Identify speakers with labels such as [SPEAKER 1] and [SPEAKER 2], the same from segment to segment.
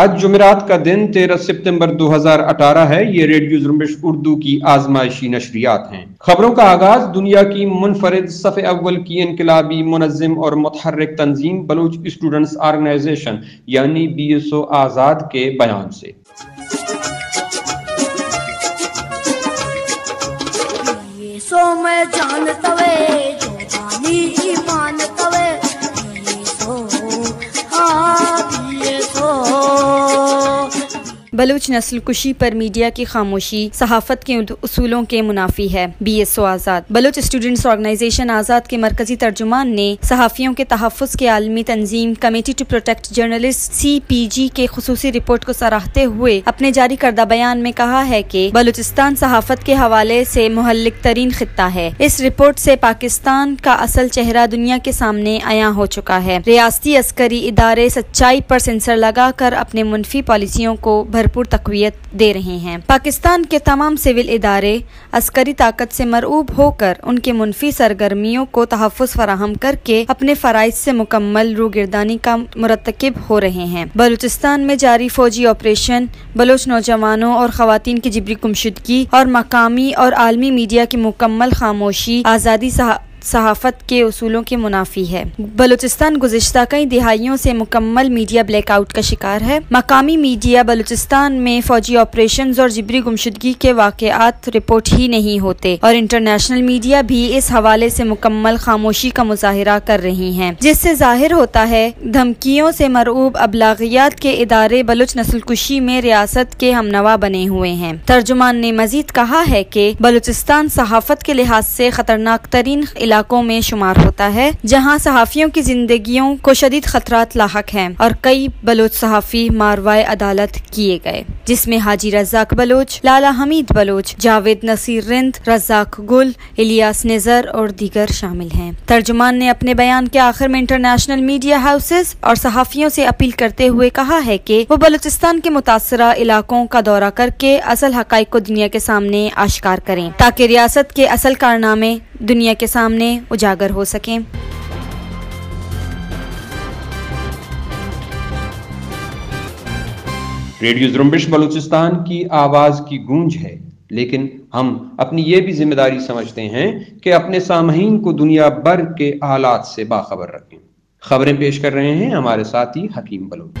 [SPEAKER 1] آج جمعرات کا دن تیرہ ستمبر دو ہزار اٹھارہ ہے۔ یہ ریڈیو زرمبش اردو کی آزمائشی نشریات ہیں۔ خبروں کا آغاز دنیا کی منفرد صف اول کی انقلابی منظم اور متحرک تنظیم بلوچ اسٹوڈنٹس آرگنائزیشن یعنی بی ایس او آزاد کے بیان سے۔ سو میں
[SPEAKER 2] بلوچ نسل کشی پر میڈیا کی خاموشی صحافت کے اصولوں کے منافی ہے۔ B S O Azad. Baloch students organization Azad کے مرکزی ترجمان نے صحافیوں کے تحفظ کے عالمی تنظیم committee to protect journalist C P J کے خصوصی رپورٹ کو سراہتے ہوئے اپنے جاری کردہ بیان میں کہا ہے کہ بلوچستان صحافت کے حوالے سے محلک ترین خطہ ہے۔ اس رپورٹ سے پاکستان کا اصل چہرہ دنیا کے سامنے عیاں ہو چکا ہے۔ ریاستی عسکری ادارے سچائی پر سینسر لگا کر اپنے منفی پالیسیوں کو بھر بھرپور تقویت دے رہے ہیں۔ پاکستان کے تمام سول ادارے عسکری طاقت سے مرعوب ہو کر ان کے منفی سرگرمیوں کو تحفظ فراہم کر کے اپنے فرائض سے مکمل روگردانی کا مرتکب ہو رہے ہیں۔ بلوچستان میں جاری فوجی آپریشن بلوچ نوجوانوں اور خواتین کی جبری کمشدگی اور مقامی اور عالمی میڈیا کی مکمل خاموشی آزادی صحافت کے اصولوں کے منافی ہے۔ بلوچستان گزشتہ کئی دہائیوں سے مکمل میڈیا بلیک آؤٹ کا شکار ہے۔ مقامی میڈیا بلوچستان میں فوجی آپریشنز اور جبری گمشدگی کے واقعات رپورٹ ہی نہیں ہوتے اور انٹرنیشنل میڈیا بھی اس حوالے سے مکمل خاموشی کا مظاہرہ کر رہی ہیں۔ جس سے ظاہر ہوتا ہے، دھمکیوں سے مرعوب ابلاغیات کے ادارے بلوچ نسل کشی میں ریاست کے ہمنوا بنے ہوئے ہیں۔ ترجمان نے مزید کہا ہے کہ بلوچستان صحافت کے لحاظ سے خطرناک ترین علاقوں میں شمار ہوتا ہے، جہاں صحافیوں کی زندگیوں کو شدید خطرات لاحق ہیں اور کئی بلوچ صحافی ماروائے عدالت کیے گئے، جس میں حاجی رزاق بلوچ، لالا حمید بلوچ، جاوید نصیر رند، رزاق گل، الیاس نظر اور دیگر شامل ہیں۔ ترجمان نے اپنے بیان کے آخر میں انٹرنیشنل میڈیا ہاؤسز اور صحافیوں سے اپیل کرتے ہوئے کہا ہے کہ وہ بلوچستان کے متاثرہ علاقوں کا دورہ کر کے اصل حقائق کو دنیا کے سامنے آشکار کریں، تاکہ ریاست کے اصل کارنامے دنیا کے سامنے اجاگر ہو سکیں۔
[SPEAKER 1] ریڈیو زرمبش بلوچستان کی آواز کی گونج ہے، لیکن ہم اپنی یہ بھی ذمہ داری سمجھتے ہیں کہ اپنے سامعین کو دنیا بھر کے حالات سے باخبر رکھیں۔ خبریں پیش کر رہے ہیں ہمارے ساتھی حکیم بلوچ۔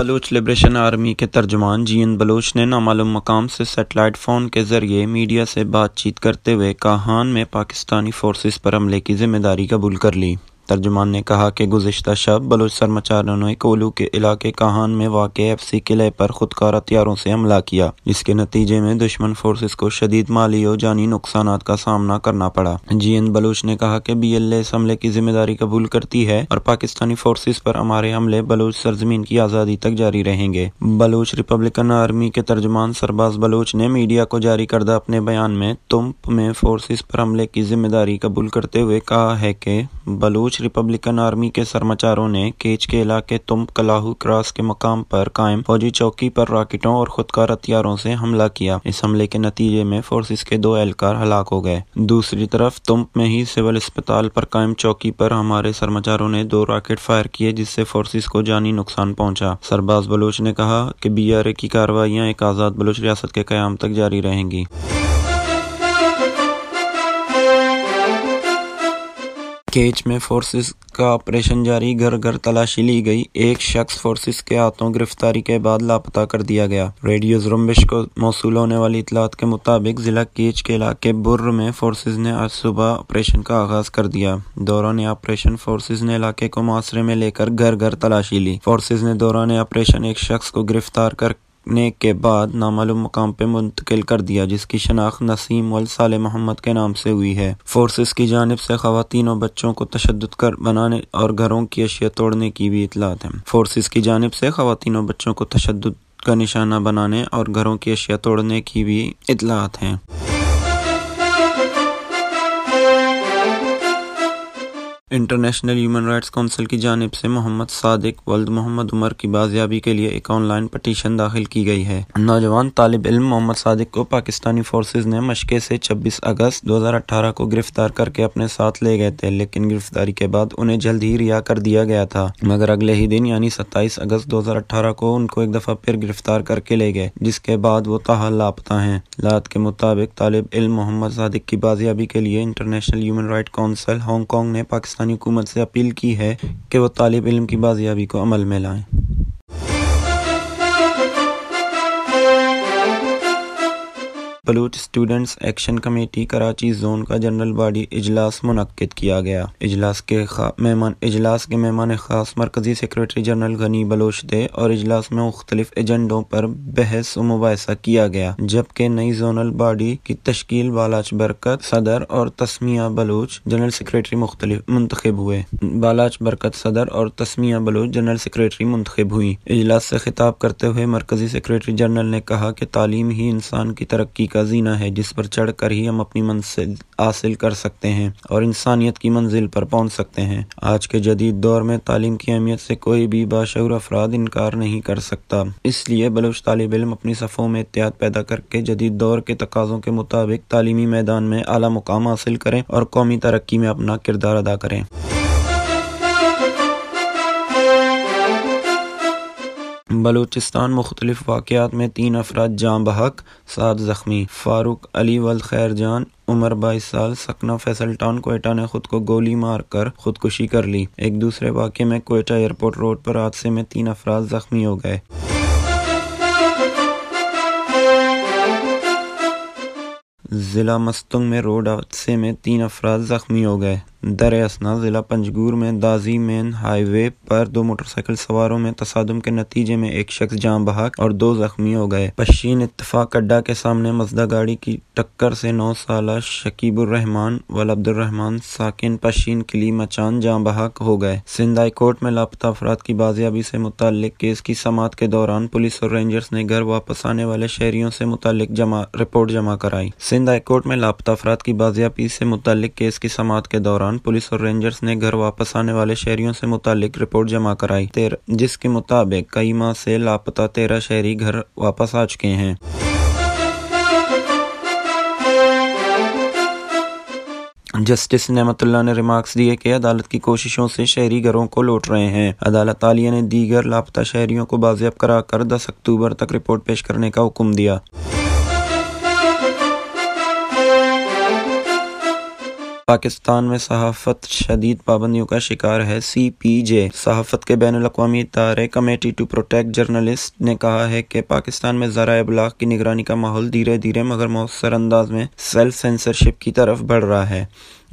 [SPEAKER 3] بلوچ لبریشن آرمی کے ترجمان جی این بلوچ نے نامعلوم مقام سے سیٹلائٹ فون کے ذریعے میڈیا سے بات چیت کرتے ہوئے کاہان میں پاکستانی فورسز پر حملے کی ذمہ داری قبول کر لی۔ ترجمان نے کہا کہ گزشتہ شب بلوچ سرمچاروں نے کولو کے علاقے کہان میں واقع ایف سی قلعے پر خودکار ہتھیاروں سے حملہ کیا، جس کے نتیجے میں دشمن فورسز کو شدید مالی اور جانی نقصانات کا سامنا کرنا پڑا۔ جی این بلوچ نے کہا کہ بی ایل اے اس حملے کی ذمہ داری قبول کرتی ہے اور پاکستانی فورسز پر ہمارے حملے بلوچ سرزمین کی آزادی تک جاری رہیں گے۔ بلوچ ریپبلکن آرمی کے ترجمان سرباز بلوچ نے میڈیا کو جاری کردہ اپنے بیان میں تمپ میں فورسز پر حملے کی ذمہ داری قبول کرتے ہوئے کہا ہے کہ بلوچ ریپبلکن آرمی کے سرمچاروں نے کیچ کے علاقے تم کلاہو کراس کے مقام پر قائم فوجی چوکی پر راکٹوں اور خودکار ہتھیاروں سے حملہ کیا۔ اس حملے کے نتیجے میں فورسز کے دو اہلکار ہلاک ہو گئے۔ دوسری طرف تمپ میں ہی سول اسپتال پر قائم چوکی پر ہمارے سرمچاروں نے دو راکٹ فائر کیے جس سے فورسز کو جانی نقصان پہنچا۔ سرباز بلوچ نے کہا کہ بی آر اے کی کاروائیاں ایک آزاد بلوچ ریاست کے قیام تک جاری رہیں گی۔ کیچ میں فورسز کا آپریشن جاری، گھر گھر تلاشی لی گئی۔ ایک شخص فورسز کے ہاتھوں گرفتاری کے بعد لاپتہ کر دیا گیا۔ ریڈیو زرمبش کو موصول ہونے والی اطلاعات کے مطابق ضلع کیچ کے علاقے بر میں فورسز نے آج صبح آپریشن کا آغاز کر دیا۔ دوران آپریشن فورسز نے علاقے کو معاشرے میں لے کر گھر گھر تلاشی لی۔ فورسز نے دوران آپریشن ایک شخص کو گرفتار کر نے کے بعد نامعلوم مقام پہ منتقل کر دیا، جس کی شناخت نسیم والسال محمد کے نام سے ہوئی ہے۔ فورسز کی جانب سے خواتین اور بچوں کو تشدد کر بنانے اور گھروں کی اشیاء توڑنے کی بھی اطلاعات ہیں فورسز کی جانب سے خواتین اور بچوں کو تشدد کا نشانہ بنانے اور گھروں کی اشیاء توڑنے کی بھی اطلاعات ہیں۔ انٹرنیشنل ہیومن رائٹس کونسل کی جانب سے محمد صادق ولد محمد عمر کی بازیابی کے لیے ایک آن لائن پٹیشن داخل کی گئی ہے۔ نوجوان طالب علم محمد صادق کو پاکستانی فورسز نے مشقے سے چھبیس اگست دو ہزار اٹھارہ کو گرفتار کر کے اپنے ساتھ لے گئے تھے، لیکن گرفتاری کے بعد انہیں جلد ہی ریا کر دیا گیا تھا۔ مگر اگلے ہی دن یعنی ستائیس اگست دو ہزار اٹھارہ کو ان کو ایک دفعہ پھر گرفتار کر کے لے گئے، جس کے بعد وہ تاحال لاپتہ ہیں۔ لات کے مطابق طالب علم محمد صادق کی بازیابی کے لیے international human right council Hong Kong نے پاکستانی حکومت سے اپیل کی ہے کہ وہ طالب علم کی بازیابی کو عمل میں لائیں۔ Baloch students action committee Karachi zone کا جنرل باڈی اجلاس منعقد کیا گیا۔ اجلاس کے مہمان اجلاس کے مہمان خاص مرکزی سیکرٹری جنرل غنی بلوچ تھے اور اجلاس میں مختلف ایجنڈوں پر بحث و مباحثہ کیا گیا، جبکہ نئی زونل باڈی کی تشکیل بالاچ برکت صدر اور تسمیہ بلوچ جنرل سیکرٹری مختلف منتخب ہوئے۔ بالاچ برکت صدر اور تسمیہ بلوچ جنرل سیکرٹری منتخب ہوئی اجلاس سے خطاب کرتے ہوئے مرکزی سیکرٹری جنرل نے کہا کہ تعلیم ہی انسان کی ترقی کا زینہ ہے جس پر چڑھ کر ہی ہم اپنی منزل حاصل کر سکتے ہیں اور انسانیت کی منزل پر پہنچ سکتے ہیں۔ آج کے جدید دور میں تعلیم کی اہمیت سے کوئی بھی باشعور افراد انکار نہیں کر سکتا۔ اس لیے بلوچ طالب علم اپنی صفوں میں احتیاط پیدا کر کے جدید دور کے تقاضوں کے مطابق تعلیمی میدان میں اعلیٰ مقام حاصل کریں اور قومی ترقی میں اپنا کردار ادا کریں۔ بلوچستان مختلف واقعات میں تین افراد جان بحق سات زخمی، فاروق علی ولد خیر جان، عمر بائیس سال، سکنا فیصل ٹاؤن کوئٹہ نے خود کو گولی مار کر خودکشی کر لی۔ ایک دوسرے واقعے میں کوئٹہ ایئرپورٹ روڈ پر حادثے میں تین افراد زخمی ہو گئے۔ ضلع مستنگ میں روڈ حادثے میں تین افراد زخمی ہو گئے۔ در اسنا ضلع پنجگور میں دازی مین ہائی وے پر دو موٹر سائیکل سواروں میں تصادم کے نتیجے میں ایک شخص جان بحق اور دو زخمی ہو گئے۔ پشین اتفاق اڈا کے سامنے مزدہ گاڑی کی ٹکر سے نو سالہ شکیب الرحمان عبد الرحمان ساکن پشین کلی مچان جان بحق ہو گئے۔ سندھ ہائی کورٹ میں لاپتہ افراد کی بازیابی سے متعلق کیس کی سماعت کے دوران پولیس اور رینجرز نے گھر واپس آنے والے شہریوں سے متعلق جمع، رپورٹ جمع کرائی۔ سندھ ہائی کورٹ میں لاپتہ افراد کی بازیابی سے متعلق کیس کی سماعت کے دوران دوران پولیس اور رینجرز نے گھر واپس آنے والے شہریوں سے متعلق رپورٹ جمع کرائی۔ جس کے مطابق کئی ماہ سے لاپتہ تیرہ شہری گھر واپس آ چکے ہیں۔ جسٹس نعمت اللہ نے ریمارکس دیے کہ عدالت کی کوششوں سے شہری گھروں کو لوٹ رہے ہیں۔ عدالت عالیہ نے دیگر لاپتہ شہریوں کو بازیاب کرا کر دس اکتوبر تک رپورٹ پیش کرنے کا حکم دیا۔ پاکستان میں صحافت شدید پابندیوں کا شکار ہے۔ سی پی جے، صحافت کے بین الاقوامی ادارے کمیٹی ٹو پروٹیکٹ جرنلسٹ نے کہا ہے کہ پاکستان میں ذرائع ابلاغ کی نگرانی کا ماحول دھیرے دھیرے مگر مؤثر انداز میں سیلف سینسرشپ کی طرف بڑھ رہا ہے۔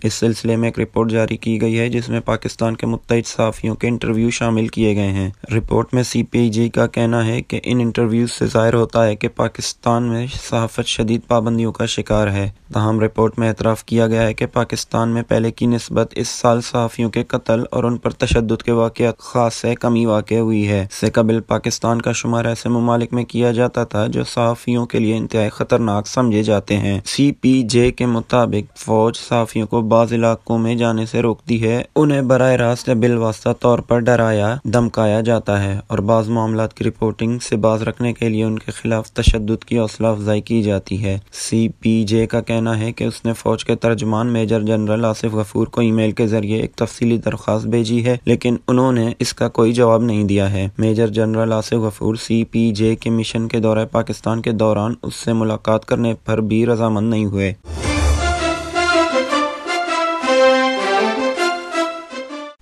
[SPEAKER 3] اس سلسلے میں ایک رپورٹ جاری کی گئی ہے جس میں پاکستان کے متحد صحافیوں کے انٹرویو شامل کیے گئے ہیں۔ رپورٹ میں سی پی جی کا کہنا ہے کہ ان انٹرویوز سے ظاہر ہوتا ہے کہ پاکستان میں صحافت شدید پابندیوں کا شکار ہے۔ تاہم، رپورٹ میں اعتراف کیا گیا ہے کہ پاکستان میں پہلے کی نسبت اس سال صحافیوں کے قتل اور ان پر تشدد کے واقعات خاص سے کمی واقع ہوئی ہے۔ سے قبل پاکستان کا شمار ایسے ممالک میں کیا جاتا تھا جو صحافیوں کے لیے انتہائی خطرناک سمجھے جاتے ہیں۔ سی پی جے کے مطابق فوج صحافیوں کو بعض علاقوں میں جانے سے روکتی ہے۔ انہیں براہ راست یا بالواسطہ طور پر ڈرایا دمکایا جاتا ہے اور بعض معاملات کی رپورٹنگ سے باز رکھنے کے لیے ان کے خلاف تشدد کی حوصلہ افزائی کی جاتی ہے۔ سی پی جے کا کہنا ہے کہ اس نے فوج کے ترجمان میجر جنرل آصف غفور کو ای میل کے ذریعے ایک تفصیلی درخواست بھیجی ہے، لیکن انہوں نے اس کا کوئی جواب نہیں دیا ہے۔ میجر جنرل آصف غفور سی پی جے کے مشن کے دورہ پاکستان کے دوران اس سے ملاقات کرنے پر بھی رضامند نہیں ہوئے۔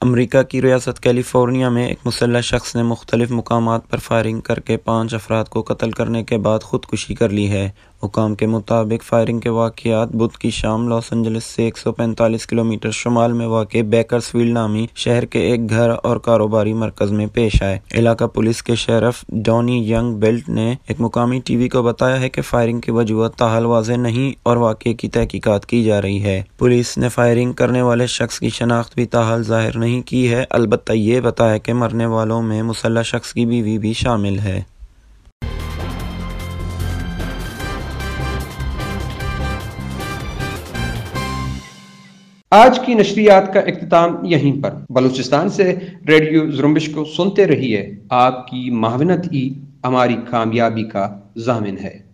[SPEAKER 3] امریکہ کی ریاست کیلیفورنیا میں ایک مسلح شخص نے مختلف مقامات پر فائرنگ کر کے پانچ افراد کو قتل کرنے کے بعد خودکشی کر لی ہے۔ حکام کے مطابق فائرنگ کے واقعات، بدھ کی شام لاس انجلس سے ایک سو پینتالیس کلومیٹر شمال میں واقع بیکرز فیلڈ نامی شہر کے ایک گھر اور کاروباری مرکز میں پیش آئے۔ علاقہ پولیس کے شیرف ڈونی ینگ بیلٹ نے ایک مقامی ٹی وی کو بتایا ہے کہ فائرنگ کی وجوہات تاحال واضح نہیں اور واقعے کی تحقیقات کی جا رہی ہے۔ پولیس نے فائرنگ کرنے والے شخص کی شناخت بھی تاحال ظاہر نہیں کی ہے، البتہ یہ بتایا کہ مرنے والوں میں مسلح شخص کی بیوی بھی شامل ہے۔
[SPEAKER 1] آج کی نشریات کا اختتام یہیں پر۔ بلوچستان سے ریڈیو زرمبش کو سنتے رہیے آپ کی معاونت ہی ہماری کامیابی کا ضامن ہے۔